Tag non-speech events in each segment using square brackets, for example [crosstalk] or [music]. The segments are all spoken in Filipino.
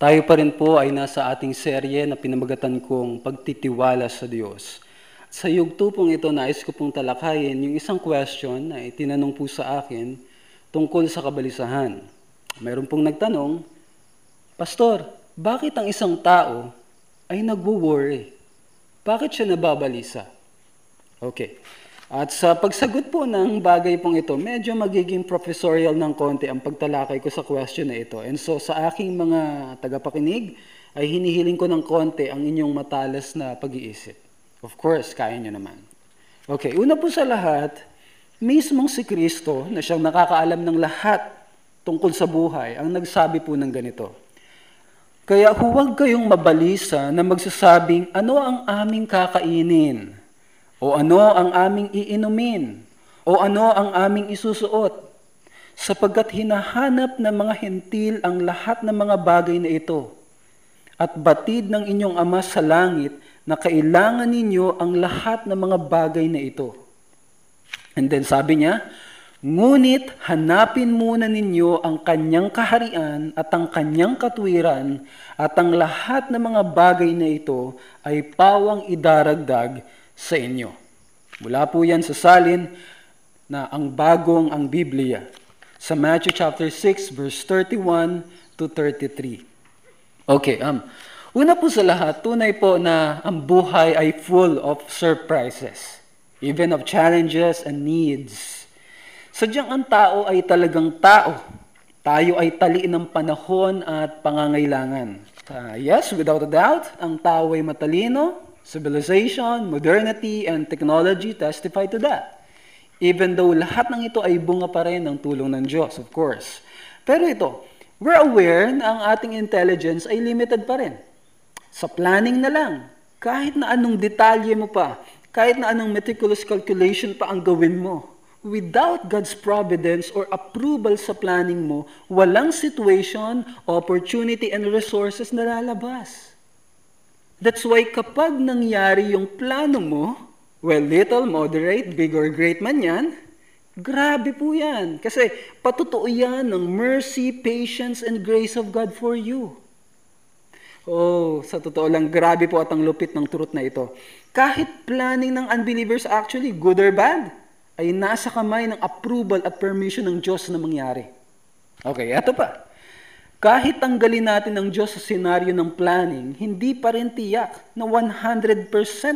Tayo pa rin po ay nasa ating serye na pinamagatan kong Pagtitiwala sa Diyos. Sa yugto pong ito, nais ko pong talakayin yung isang question na itinanong po sa akin tungkol sa kabalisahan. Mayroon pong nagtanong, Pastor, bakit ang isang tao ay nagwo-worry? Bakit siya nababalisa? Okay. At sa pagsagot po ng bagay pong ito, medyo magiging professorial ng konti ang pagtalakay ko sa question na ito. And so sa aking mga tagapakinig, ay hinihiling ko ng konti ang inyong matalas na pag-iisip. Of course, kaya nyo naman. Okay, una po sa lahat, mismong si Kristo na siyang nakakaalam ng lahat tungkol sa buhay, ang nagsabi po ng ganito. Kaya huwag kayong mabalisa na magsasabing, ano ang aming kakainin? O ano ang aming iinumin? O ano ang aming isusuot? Sapagkat hinahanap ng mga hentil ang lahat ng mga bagay na ito. At batid ng inyong Ama sa langit na kailangan ninyo ang lahat ng mga bagay na ito. And then sabi niya, Ngunit hanapin muna ninyo ang kanyang kaharian at ang kanyang katwiran at ang lahat ng mga bagay na ito ay pawang idaragdag sa inyo. Mula po yan sa salin na ang bagong ang Biblia. Sa Matthew chapter 6 verse 31 to 33. Okay, um, una po sa lahat, tunay po na ang buhay ay full of surprises, even of challenges and needs. Sadyang ang tao ay talagang tao. Tayo ay tali ng panahon at pangangailangan. Uh, yes, without a doubt, ang tao ay matalino, Civilization, modernity, and technology testify to that. Even though lahat ng ito ay bunga pa rin ng tulong ng Diyos, of course. Pero ito, we're aware na ang ating intelligence ay limited pa rin. Sa planning na lang, kahit na anong detalye mo pa, kahit na anong meticulous calculation pa ang gawin mo, without God's providence or approval sa planning mo, walang situation, opportunity, and resources na lalabas. That's why kapag nangyari yung plano mo, well, little, moderate, big or great man yan, grabe po yan. Kasi patutuo yan ng mercy, patience, and grace of God for you. Oh, sa totoo lang, grabe po at ang lupit ng truth na ito. Kahit planning ng unbelievers actually, good or bad, ay nasa kamay ng approval at permission ng Diyos na mangyari. Okay, eto pa. Kahit tanggalin natin ng Diyos sa senaryo ng planning, hindi pa rin tiyak na 100%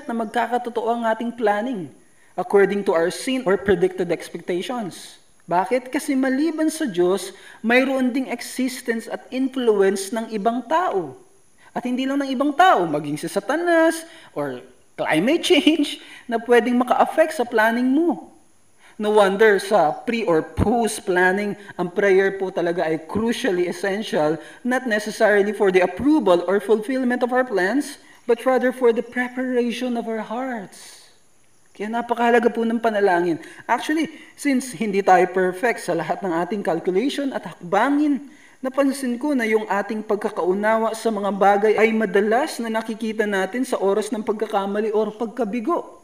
na magkakatotoo ang ating planning according to our sin or predicted expectations. Bakit? Kasi maliban sa Diyos, mayroon ding existence at influence ng ibang tao. At hindi lang ng ibang tao, maging si Satanas or climate change [laughs] na pwedeng maka-affect sa planning mo. No wonder sa pre or post planning, ang prayer po talaga ay crucially essential, not necessarily for the approval or fulfillment of our plans, but rather for the preparation of our hearts. Kaya napakahalaga po ng panalangin. Actually, since hindi tayo perfect sa lahat ng ating calculation at hakbangin, napansin ko na yung ating pagkakaunawa sa mga bagay ay madalas na nakikita natin sa oras ng pagkakamali or pagkabigo.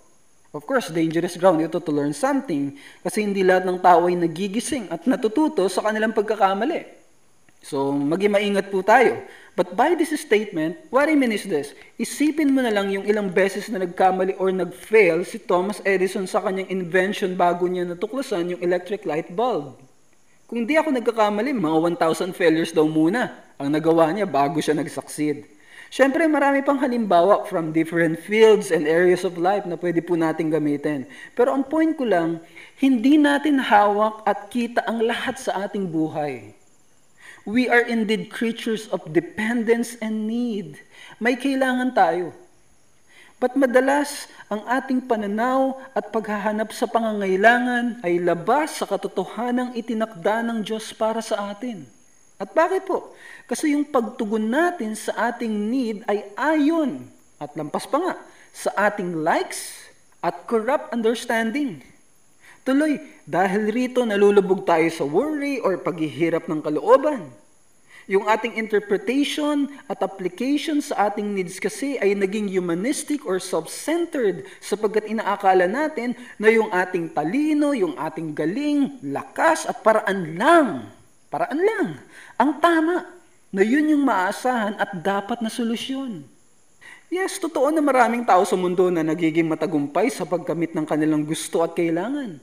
Of course, dangerous ground ito to learn something kasi hindi lahat ng tao ay nagigising at natututo sa kanilang pagkakamali. So, maging maingat po tayo. But by this statement, what I mean is this, isipin mo na lang yung ilang beses na nagkamali or nag-fail si Thomas Edison sa kanyang invention bago niya natuklasan yung electric light bulb. Kung di ako nagkakamali, mga 1,000 failures daw muna ang nagawa niya bago siya nag-succeed. Siyempre, marami pang halimbawa from different fields and areas of life na pwede po natin gamitin. Pero ang point ko lang, hindi natin hawak at kita ang lahat sa ating buhay. We are indeed creatures of dependence and need. May kailangan tayo. But madalas, ang ating pananaw at paghahanap sa pangangailangan ay labas sa katotohanang itinakda ng Diyos para sa atin. At bakit po? Kasi yung pagtugon natin sa ating need ay ayon at lampas pa nga sa ating likes at corrupt understanding. Tuloy, dahil rito nalulubog tayo sa worry or paghihirap ng kalooban. Yung ating interpretation at application sa ating needs kasi ay naging humanistic or self-centered sapagkat inaakala natin na yung ating talino, yung ating galing, lakas at paraan lang Paraan lang. Ang tama. na yun yung maasahan at dapat na solusyon. Yes, totoo na maraming tao sa mundo na nagiging matagumpay sa pagkamit ng kanilang gusto at kailangan.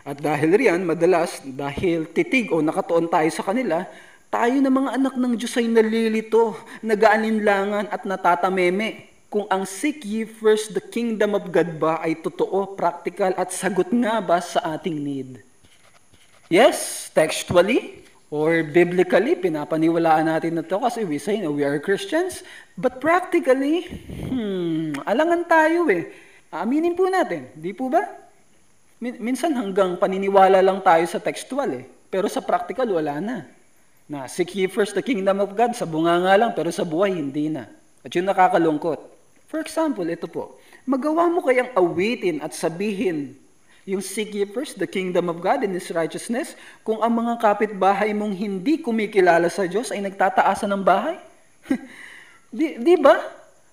At dahil riyan, madalas, dahil titig o nakatuon tayo sa kanila, tayo na mga anak ng Diyos ay nalilito, nagaalinlangan at natatameme. Kung ang seek ye first the kingdom of God ba ay totoo, practical at sagot nga ba sa ating need? Yes, textually, Or biblically, pinapaniwalaan natin na to kasi we say we are Christians. But practically, hmm, alangan tayo eh. Aminin po natin, di po ba? Minsan hanggang paniniwala lang tayo sa textual eh. Pero sa practical, wala na. Na, seek ye first the kingdom of God, sa bunga nga lang, pero sa buhay, hindi na. At yun nakakalungkot. For example, ito po, magawa mo kayang awitin at sabihin yung seek ye first the kingdom of God and His righteousness, kung ang mga kapitbahay mong hindi kumikilala sa Diyos ay nagtataasan ng bahay? [laughs] di, di ba?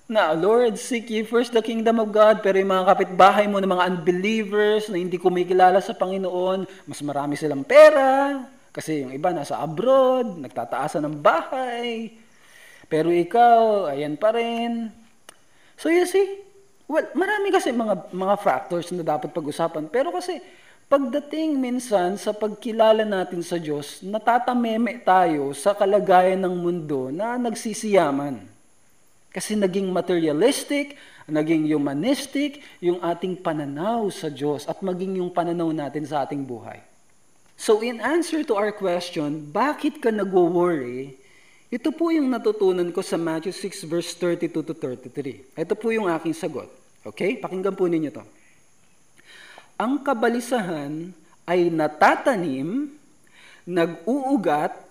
Na, Lord, seek ye first the kingdom of God, pero yung mga kapitbahay mo na mga unbelievers na hindi kumikilala sa Panginoon, mas marami silang pera, kasi yung iba nasa abroad, nagtataasan ng bahay, pero ikaw, ayan pa rin. So you see, Well, marami kasi mga, mga factors na dapat pag-usapan. Pero kasi, pagdating minsan sa pagkilala natin sa Diyos, natatameme tayo sa kalagayan ng mundo na nagsisiyaman. Kasi naging materialistic, naging humanistic yung ating pananaw sa Diyos at maging yung pananaw natin sa ating buhay. So in answer to our question, bakit ka nagwo-worry? Ito po yung natutunan ko sa Matthew 6 verse 32 to 33. Ito po yung aking sagot. Okay? Pakinggan po ninyo to. Ang kabalisahan ay natatanim, nag-uugat,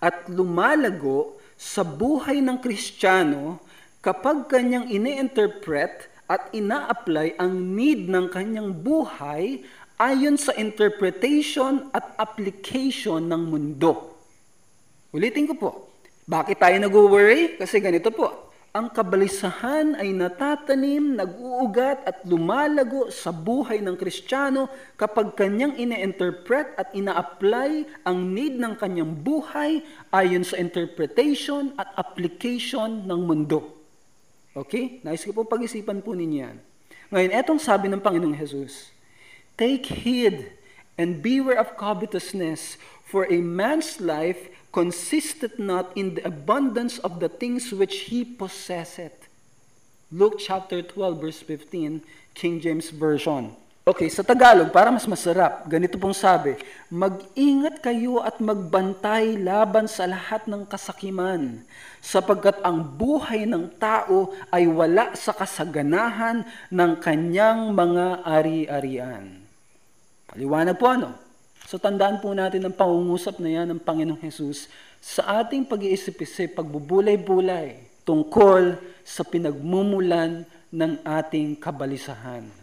at lumalago sa buhay ng Kristiyano kapag kanyang ini-interpret at ina-apply ang need ng kanyang buhay ayon sa interpretation at application ng mundo. Ulitin ko po, bakit tayo nag-worry? Kasi ganito po, ang kabalisahan ay natatanim, nag-uugat at lumalago sa buhay ng Kristiyano kapag kanyang ine-interpret at ina-apply ang need ng kanyang buhay ayon sa interpretation at application ng mundo. Okay? Nais ko po pag-isipan po ninyo yan. Ngayon, etong sabi ng Panginoong Jesus, Take heed and beware of covetousness, for a man's life consisted not in the abundance of the things which he possesseth. Luke chapter 12 verse 15, King James Version. Okay, sa Tagalog, para mas masarap, ganito pong sabi, Mag-ingat kayo at magbantay laban sa lahat ng kasakiman, sapagkat ang buhay ng tao ay wala sa kasaganahan ng kanyang mga ari-arian. Paliwanag po ano? So tandaan po natin ang pangungusap na yan ng Panginoong Jesus sa ating pag-iisip-isip, pagbubulay-bulay tungkol sa pinagmumulan ng ating kabalisahan.